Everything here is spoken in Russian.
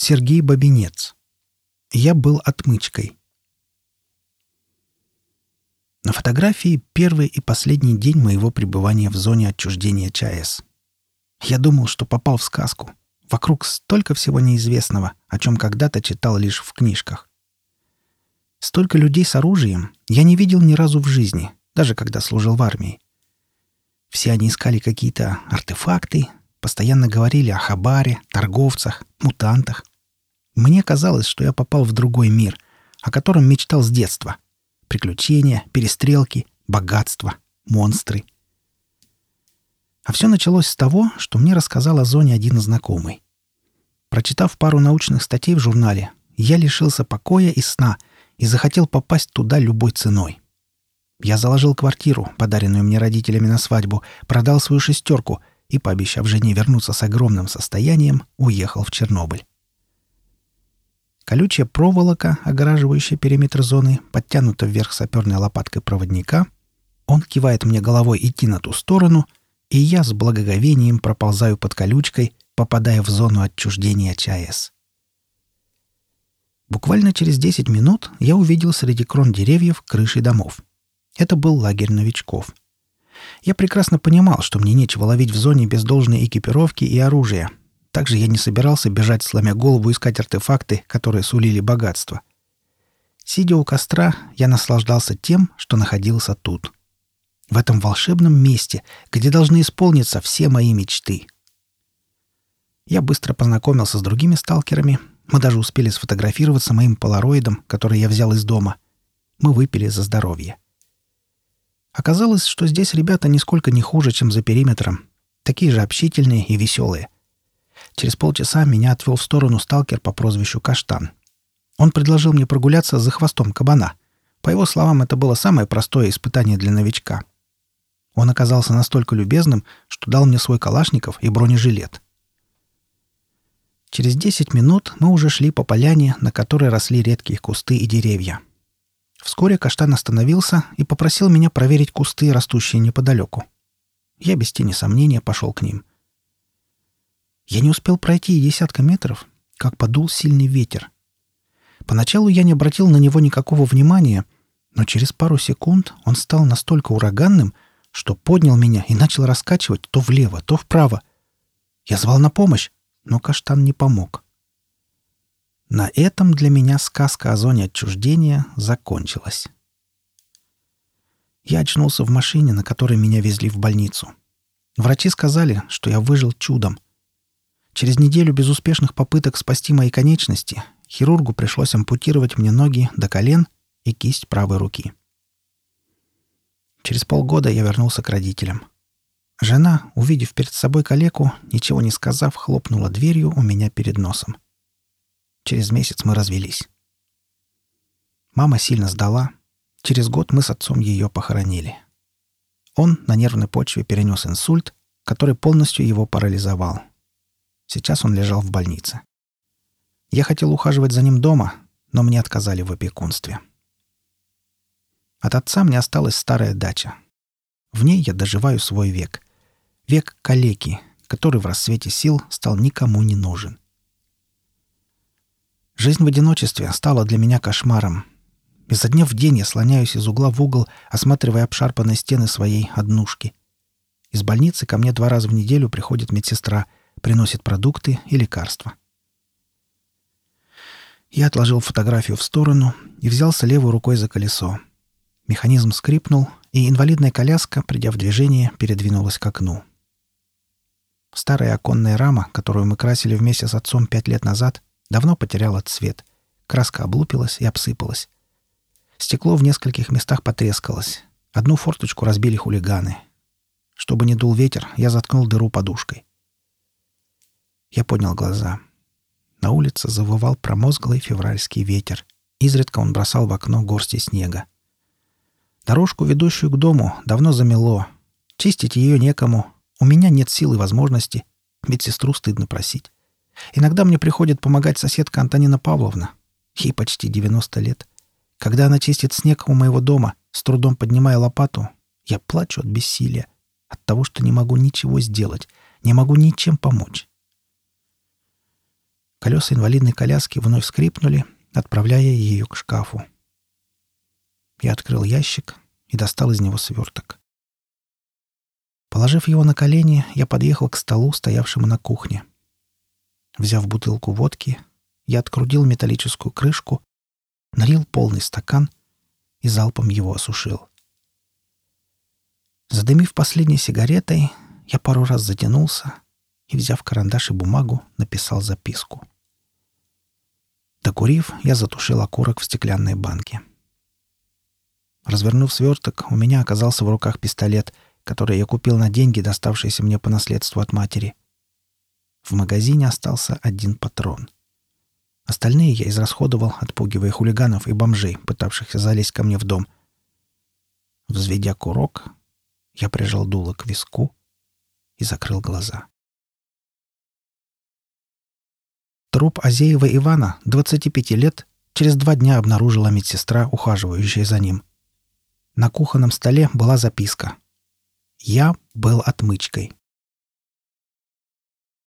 Сергей Бабинец. Я был отмычкой. На фотографии первый и последний день моего пребывания в зоне отчуждения ЧАЭС. Я думал, что попал в сказку. Вокруг столько всего неизвестного, о чем когда-то читал лишь в книжках. Столько людей с оружием я не видел ни разу в жизни, даже когда служил в армии. Все они искали какие-то артефакты, постоянно говорили о хабаре, торговцах, мутантах. Мне казалось, что я попал в другой мир, о котором мечтал с детства. Приключения, перестрелки, богатство, монстры. А все началось с того, что мне рассказал о зоне один знакомый. Прочитав пару научных статей в журнале, я лишился покоя и сна и захотел попасть туда любой ценой. Я заложил квартиру, подаренную мне родителями на свадьбу, продал свою шестерку и, пообещав жене вернуться с огромным состоянием, уехал в Чернобыль. Колючая проволока, огораживающая периметр зоны, подтянута вверх саперной лопаткой проводника. Он кивает мне головой идти на ту сторону, и я с благоговением проползаю под колючкой, попадая в зону отчуждения ЧАЭС. Буквально через 10 минут я увидел среди крон деревьев крыши домов. Это был лагерь новичков. Я прекрасно понимал, что мне нечего ловить в зоне без должной экипировки и оружия. Также я не собирался бежать, сломя голову, искать артефакты, которые сулили богатство. Сидя у костра, я наслаждался тем, что находился тут. В этом волшебном месте, где должны исполниться все мои мечты. Я быстро познакомился с другими сталкерами. Мы даже успели сфотографироваться моим полароидом, который я взял из дома. Мы выпили за здоровье. — Оказалось, что здесь ребята нисколько не хуже, чем за периметром. Такие же общительные и веселые. Через полчаса меня отвел в сторону сталкер по прозвищу Каштан. Он предложил мне прогуляться за хвостом кабана. По его словам, это было самое простое испытание для новичка. Он оказался настолько любезным, что дал мне свой калашников и бронежилет. Через десять минут мы уже шли по поляне, на которой росли редкие кусты и деревья. Вскоре каштан остановился и попросил меня проверить кусты, растущие неподалеку. Я без тени сомнения пошел к ним. Я не успел пройти и десятка метров, как подул сильный ветер. Поначалу я не обратил на него никакого внимания, но через пару секунд он стал настолько ураганным, что поднял меня и начал раскачивать то влево, то вправо. Я звал на помощь, но каштан не помог. На этом для меня сказка о зоне отчуждения закончилась. Я очнулся в машине, на которой меня везли в больницу. Врачи сказали, что я выжил чудом. Через неделю безуспешных попыток спасти мои конечности хирургу пришлось ампутировать мне ноги до колен и кисть правой руки. Через полгода я вернулся к родителям. Жена, увидев перед собой калеку, ничего не сказав, хлопнула дверью у меня перед носом. — Через месяц мы развелись. Мама сильно сдала. Через год мы с отцом ее похоронили. Он на нервной почве перенес инсульт, который полностью его парализовал. Сейчас он лежал в больнице. Я хотел ухаживать за ним дома, но мне отказали в опекунстве. От отца мне осталась старая дача. В ней я доживаю свой век. Век калеки, который в рассвете сил стал никому не нужен. Жизнь в одиночестве стала для меня кошмаром. Изо дня в день я слоняюсь из угла в угол, осматривая обшарпанные стены своей однушки. Из больницы ко мне два раза в неделю приходит медсестра, приносит продукты и лекарства. Я отложил фотографию в сторону и взялся левой рукой за колесо. Механизм скрипнул, и инвалидная коляска, придя в движение, передвинулась к окну. Старая оконная рама, которую мы красили вместе с отцом пять лет назад, давно потеряла цвет. Краска облупилась и обсыпалась. Стекло в нескольких местах потрескалось. Одну форточку разбили хулиганы. Чтобы не дул ветер, я заткнул дыру подушкой. Я поднял глаза. На улице завывал промозглый февральский ветер. Изредка он бросал в окно горсти снега. Дорожку, ведущую к дому, давно замело. Чистить ее некому. У меня нет сил и возможности. Медсестру стыдно просить. Иногда мне приходит помогать соседка Антонина Павловна. Ей почти 90 лет. Когда она чистит снег у моего дома, с трудом поднимая лопату, я плачу от бессилия, от того, что не могу ничего сделать, не могу ничем помочь. Колеса инвалидной коляски вновь скрипнули, отправляя ее к шкафу. Я открыл ящик и достал из него сверток. Положив его на колени, я подъехал к столу, стоявшему на кухне. Взяв бутылку водки, я открутил металлическую крышку, налил полный стакан и залпом его осушил. Задымив последней сигаретой, я пару раз затянулся и, взяв карандаш и бумагу, написал записку. Докурив, я затушил окурок в стеклянной банке. Развернув сверток, у меня оказался в руках пистолет, который я купил на деньги, доставшиеся мне по наследству от матери. В магазине остался один патрон. Остальные я израсходовал, отпугивая хулиганов и бомжей, пытавшихся залезть ко мне в дом. Взведя курок, я прижал дуло к виску и закрыл глаза. Труп Азеева Ивана, 25 лет, через два дня обнаружила медсестра, ухаживающая за ним. На кухонном столе была записка. «Я был отмычкой».